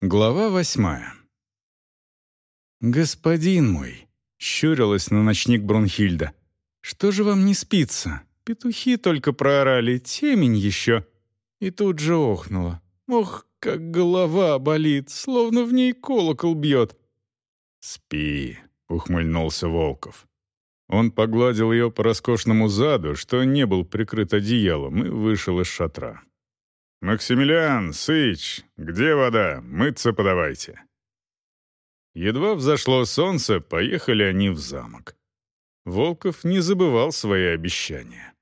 Глава восьмая. «Господин мой», — щурилась на ночник Брунхильда, — «что же вам не спится? Петухи только проорали, темень еще». И тут же охнула. «Ох, как голова болит, словно в ней колокол бьет». «Спи», — ухмыльнулся Волков. Он погладил ее по роскошному заду, что не был прикрыт одеялом, и вышел из шатра. «Максимилиан, Сыч, где вода? Мыться подавайте». Едва взошло солнце, поехали они в замок. Волков не забывал свои обещания.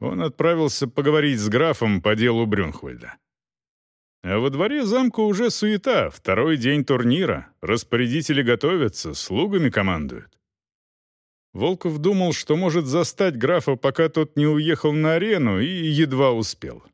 Он отправился поговорить с графом по делу Брюнхвальда. А во дворе замка уже суета, второй день турнира, распорядители готовятся, слугами командуют. Волков думал, что может застать графа, пока тот не уехал на арену, и едва успел.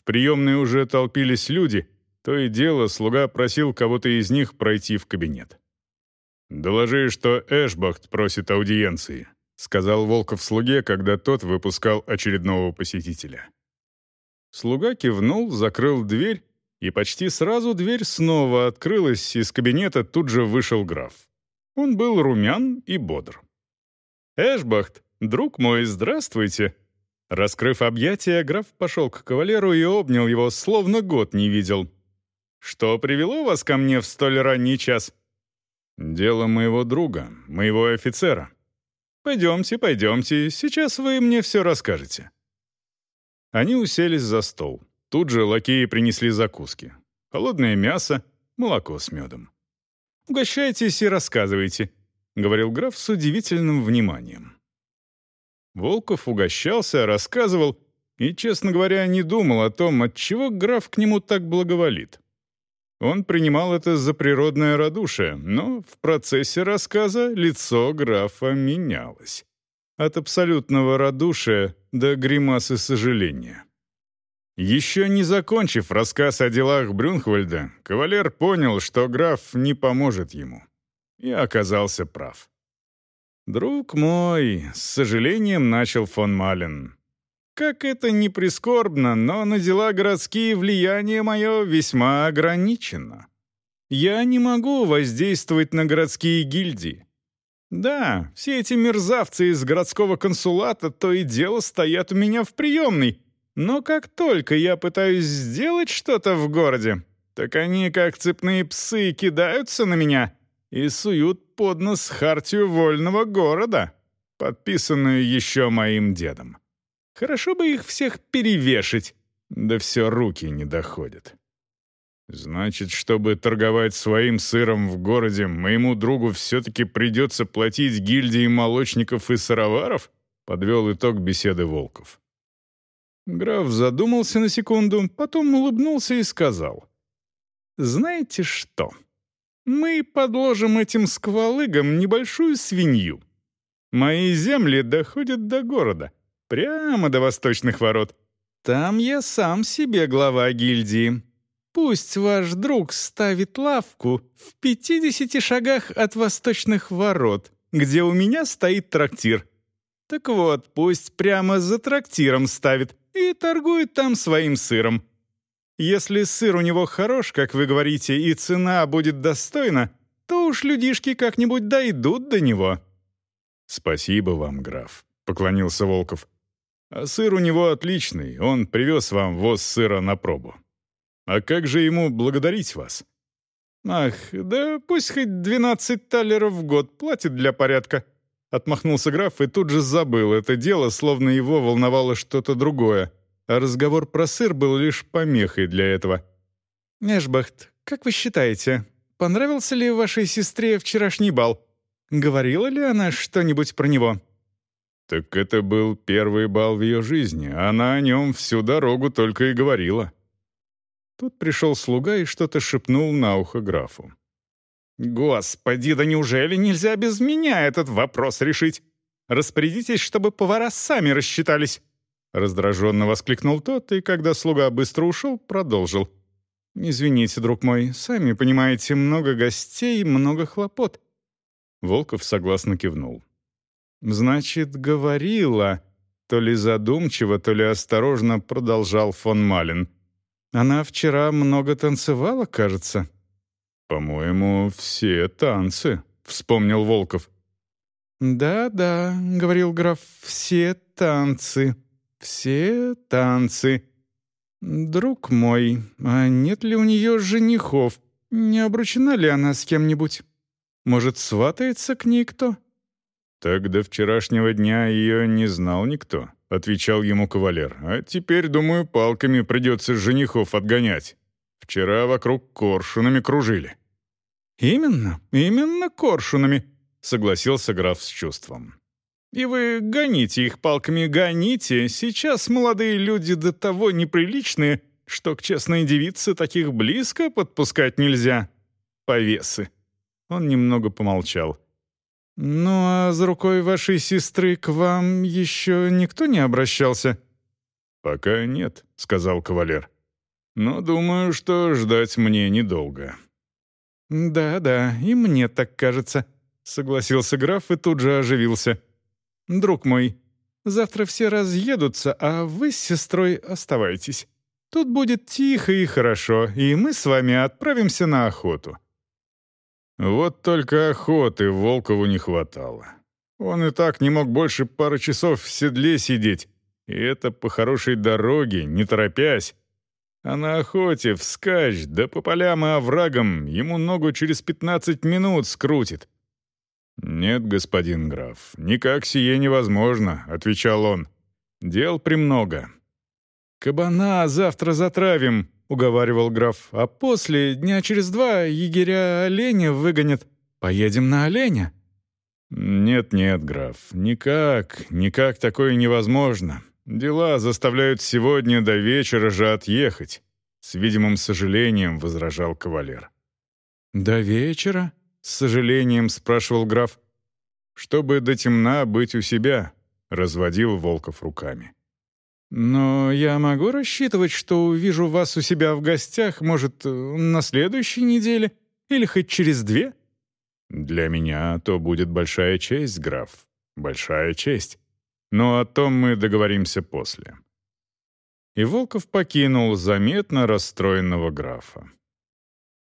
В приемной уже толпились люди, то и дело слуга просил кого-то из них пройти в кабинет. «Доложи, что Эшбахт просит аудиенции», — сказал Волков слуге, когда тот выпускал очередного посетителя. Слуга кивнул, закрыл дверь, и почти сразу дверь снова открылась, из кабинета тут же вышел граф. Он был румян и бодр. «Эшбахт, друг мой, здравствуйте!» Раскрыв объятия, граф пошел к кавалеру и обнял его, словно год не видел. «Что привело вас ко мне в столь ранний час?» «Дело моего друга, моего офицера». «Пойдемте, пойдемте, сейчас вы мне все расскажете». Они уселись за стол. Тут же лакеи принесли закуски. Холодное мясо, молоко с медом. «Угощайтесь и рассказывайте», — говорил граф с удивительным вниманием. Волков угощался, рассказывал и, честно говоря, не думал о том, отчего граф к нему так благоволит. Он принимал это за природное радушие, но в процессе рассказа лицо графа менялось. От абсолютного радушия до гримасы сожаления. Еще не закончив рассказ о делах Брюнхвальда, кавалер понял, что граф не поможет ему. И оказался прав. «Друг мой», — с сожалением начал фон Мален. «Как это не прискорбно, но на дела городские влияние мое весьма ограничено. Я не могу воздействовать на городские гильдии. Да, все эти мерзавцы из городского консулата то и дело стоят у меня в приемной, но как только я пытаюсь сделать что-то в городе, так они, как цепные псы, кидаются на меня и суют под нос хартию вольного города, подписанную еще моим дедом. Хорошо бы их всех перевешать, да все руки не доходят. Значит, чтобы торговать своим сыром в городе, моему другу все-таки придется платить гильдии молочников и сыроваров? Подвел итог беседы Волков. Граф задумался на секунду, потом улыбнулся и сказал. «Знаете что?» Мы подложим этим сквалыгам небольшую свинью. Мои земли доходят до города, прямо до восточных ворот. Там я сам себе глава гильдии. Пусть ваш друг ставит лавку в 50 шагах от восточных ворот, где у меня стоит трактир. Так вот, пусть прямо за трактиром ставит и торгует там своим сыром. Если сыр у него хорош, как вы говорите, и цена будет достойна, то уж людишки как-нибудь дойдут до него». «Спасибо вам, граф», — поклонился Волков. «А сыр у него отличный, он привез вам воз сыра на пробу. А как же ему благодарить вас?» «Ах, да пусть хоть двенадцать талеров в год платит для порядка», — отмахнулся граф и тут же забыл это дело, словно его волновало что-то другое а разговор про сыр был лишь помехой для этого. «Эшбахт, как вы считаете, понравился ли вашей сестре вчерашний бал? Говорила ли она что-нибудь про него?» «Так это был первый бал в ее жизни, она о нем всю дорогу только и говорила». Тут пришел слуга и что-то шепнул на ухо графу. «Господи, да неужели нельзя без меня этот вопрос решить? Распорядитесь, чтобы повара сами рассчитались. Раздраженно воскликнул тот, и когда слуга быстро ушел, продолжил. «Извините, друг мой, сами понимаете, много гостей, много хлопот». Волков согласно кивнул. «Значит, говорила...» То ли задумчиво, то ли осторожно продолжал фон Малин. «Она вчера много танцевала, кажется. «По-моему, все танцы», — вспомнил Волков. «Да-да», — говорил граф, — «все танцы, все танцы. Друг мой, а нет ли у нее женихов? Не обручена ли она с кем-нибудь? Может, сватается к ней кто?» «Так до вчерашнего дня ее не знал никто», — отвечал ему кавалер. «А теперь, думаю, палками придется женихов отгонять. Вчера вокруг коршунами кружили». «Именно, именно коршунами», — согласился граф с чувством. «И вы гоните их палками, гоните. Сейчас молодые люди до того неприличные, что к честной девице таких близко подпускать нельзя. Повесы». Он немного помолчал. «Ну а за рукой вашей сестры к вам еще никто не обращался?» «Пока нет», — сказал кавалер. «Но думаю, что ждать мне недолго». «Да-да, и мне так кажется», — согласился граф и тут же оживился. «Друг мой, завтра все разъедутся, а вы с сестрой оставайтесь. Тут будет тихо и хорошо, и мы с вами отправимся на охоту». Вот только охоты Волкову не хватало. Он и так не мог больше пары часов в седле сидеть, и это по хорошей дороге, не торопясь, а на охоте, вскачь, да по полям и оврагам ему ногу через пятнадцать минут скрутит. «Нет, господин граф, никак сие невозможно», — отвечал он. «Дел премного». «Кабана завтра затравим», — уговаривал граф, «а после, дня через два, егеря оленя выгонят. Поедем на оленя». «Нет-нет, граф, никак, никак такое невозможно. Дела заставляют сегодня до вечера же отъехать», — с видимым сожалением возражал кавалер. «До вечера?» — с сожалением спрашивал граф. «Чтобы до темна быть у себя», — разводил Волков руками. «Но я могу рассчитывать, что увижу вас у себя в гостях, может, на следующей неделе или хоть через две?» «Для меня то будет большая честь, граф, большая честь. Но о том мы договоримся после». И Волков покинул заметно расстроенного графа.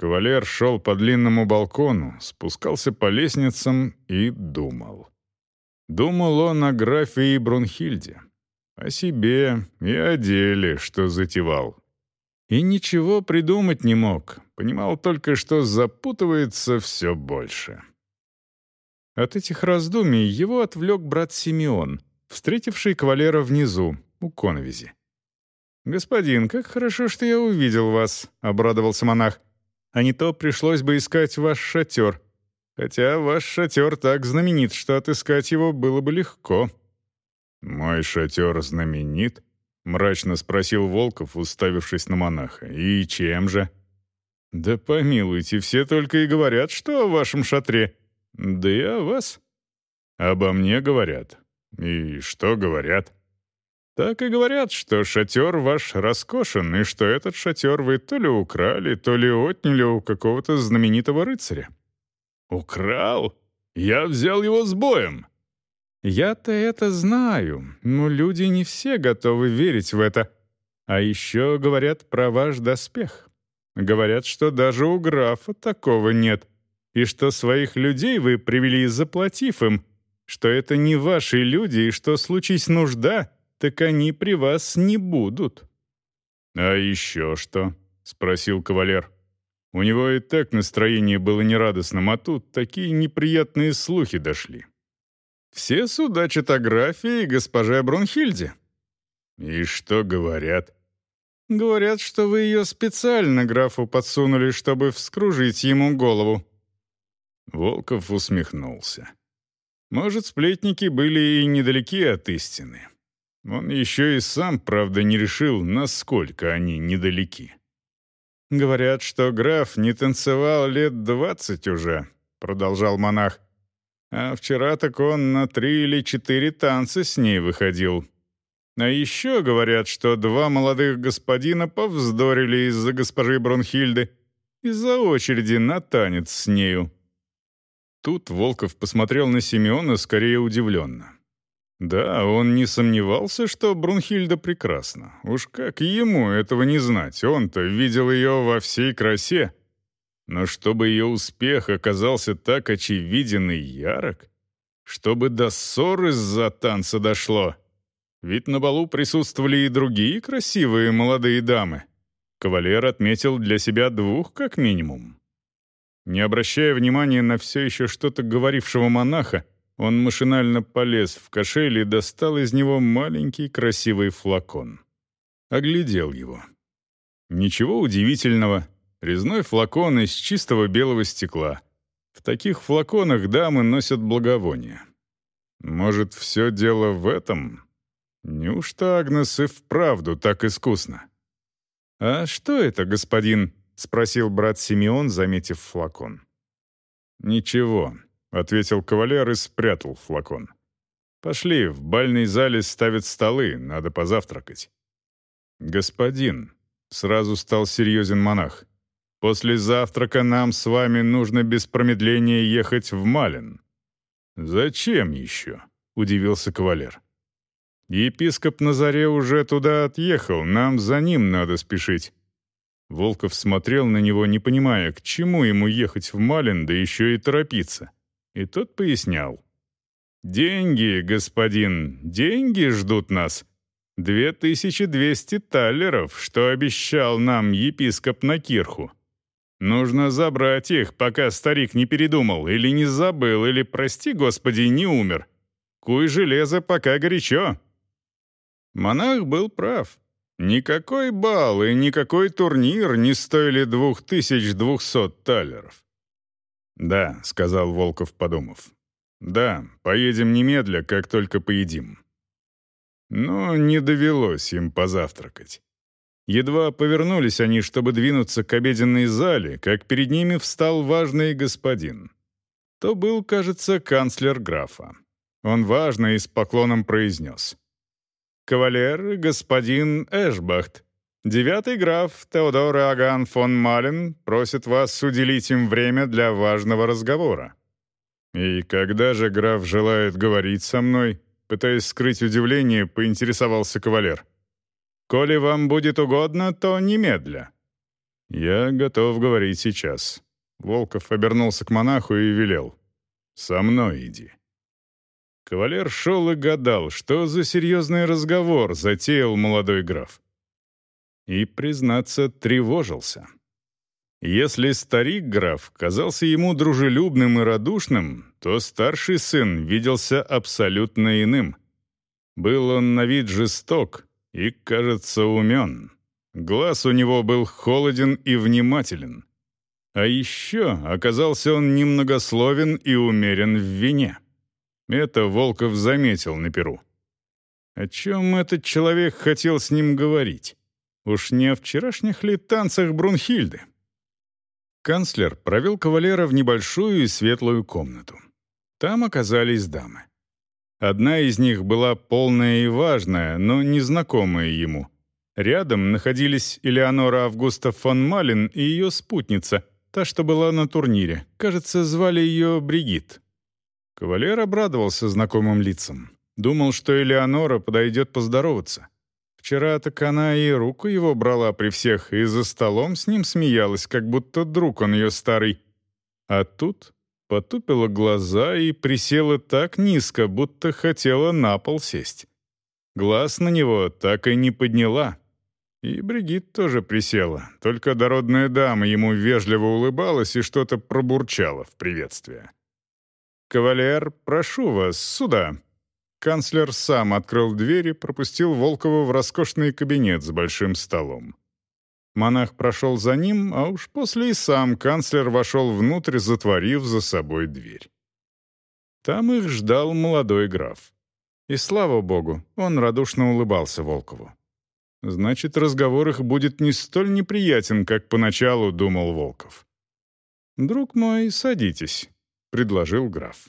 Кавалер шел по длинному балкону, спускался по лестницам и думал. Думал он о графе и Брунхильде, о себе и о деле, что затевал. И ничего придумать не мог, понимал только, что запутывается все больше. От этих раздумий его отвлек брат Симеон — встретивший кавалера внизу, у коновизи. «Господин, как хорошо, что я увидел вас», — обрадовался монах. «А не то пришлось бы искать ваш шатер. Хотя ваш шатер так знаменит, что отыскать его было бы легко». «Мой шатер знаменит?» — мрачно спросил Волков, уставившись на монаха. «И чем же?» «Да помилуйте, все только и говорят, что о вашем шатре. Да и о вас». «Обо мне говорят. «И что говорят?» «Так и говорят, что шатер ваш роскошен, и что этот шатер вы то ли украли, то ли отняли у какого-то знаменитого рыцаря». «Украл? Я взял его с боем». «Я-то это знаю, но люди не все готовы верить в это. А еще говорят про ваш доспех. Говорят, что даже у графа такого нет, и что своих людей вы привели, заплатив им, что это не ваши люди, и что, случись нужда, так они при вас не будут». «А еще что?» — спросил кавалер. У него и так настроение было нерадостным, а тут такие неприятные слухи дошли. «Все судачат о графе и госпоже Брунхильде». «И что говорят?» «Говорят, что вы ее специально графу подсунули, чтобы вскружить ему голову». Волков усмехнулся. Может, сплетники были и недалеки от истины. Он еще и сам, правда, не решил, насколько они недалеки. «Говорят, что граф не танцевал лет двадцать уже», — продолжал монах. «А вчера так он на три или четыре танца с ней выходил. А еще говорят, что два молодых господина повздорили из-за госпожи Бронхильды, из-за очереди на танец с нею. Тут Волков посмотрел на Симеона скорее удивленно. Да, он не сомневался, что Брунхильда прекрасна. Уж как ему этого не знать, он-то видел ее во всей красе. Но чтобы ее успех оказался так очевиден и ярок, чтобы до ссоры из-за танца дошло. Ведь на балу присутствовали и другие красивые молодые дамы. Кавалер отметил для себя двух как минимум. Не обращая внимания на все еще что-то говорившего монаха, он машинально полез в кошель и достал из него маленький красивый флакон. Оглядел его. Ничего удивительного, Резной флакон из чистого белого стекла. В таких флаконах дамы носят благовония. Может, все дело в этом? Неужто Агнес и вправду так искусно? «А что это, господин?» — спросил брат Симеон, заметив флакон. «Ничего», — ответил кавалер и спрятал флакон. «Пошли, в бальной зале ставят столы, надо позавтракать». «Господин», — сразу стал серьезен монах, После завтрака нам с вами нужно без промедления ехать в Малин». «Зачем еще?» — удивился кавалер. «Епископ на заре уже туда отъехал, нам за ним надо спешить». Волков смотрел на него, не понимая, к чему ему ехать в Малин, да еще и торопиться. И тот пояснял. «Деньги, господин, деньги ждут нас. Две тысячи двести таллеров, что обещал нам епископ на кирху. Нужно забрать их, пока старик не передумал, или не забыл, или, прости господи, не умер. Куй железо, пока горячо». Монах был прав. Никакой бал и никакой турнир не стоили двух тысяч двухсот талеров. «Да», — сказал Волков, подумав. «Да, поедем немедля, как только поедим». Но не довелось им позавтракать. Едва повернулись они, чтобы двинуться к обеденной зале, как перед ними встал важный господин. То был, кажется, канцлер графа. Он важно и с поклоном произнес. «Кавалер, господин Эшбахт, девятый граф Теодор Аган фон Мален просит вас уделить им время для важного разговора». «И когда же граф желает говорить со мной?» Пытаясь скрыть удивление, поинтересовался кавалер. Коли вам будет угодно, то немедля». «Я готов говорить сейчас». Волков обернулся к монаху и велел. «Со мной иди». Кавалер шел и гадал, что за серьезный разговор затеял молодой граф. И, признаться, тревожился. Если старик-граф казался ему дружелюбным и радушным, то старший сын виделся абсолютно иным. Был он на вид жесток, и, кажется, умен. Глаз у него был холоден и внимателен. А еще оказался он немногословен и умерен в вине. Это Волков заметил на перу. О чем этот человек хотел с ним говорить? Уж не о вчерашних ли танцах Брунхильды? Канцлер провел кавалера в небольшую и светлую комнату. Там оказались дамы. Одна из них была полная и важная, но незнакомая ему. Рядом находились Элеонора Августа фон Малин и ее спутница, та, что была на турнире. Кажется, звали ее Бригит. Кавалер обрадовался знакомым лицам. Думал, что Элеонора подойдет поздороваться. Вчера так она и руку его брала при всех, и за столом с ним смеялась, как будто друг он ее старый. А тут потупила глаза и присела так низко, будто хотела на пол сесть. Глаз на него так и не подняла. И Бригит тоже присела, только дородная дама ему вежливо улыбалась и что-то пробурчала в приветствие. «Кавалер, прошу вас, сюда». Канцлер сам открыл дверь и пропустил Волкова в роскошный кабинет с большим столом. Монах прошел за ним, а уж после и сам канцлер вошел внутрь, затворив за собой дверь. Там их ждал молодой граф. И слава богу, он радушно улыбался Волкову. Значит, разговор их будет не столь неприятен, как поначалу думал Волков. «Друг мой, садитесь», — предложил граф.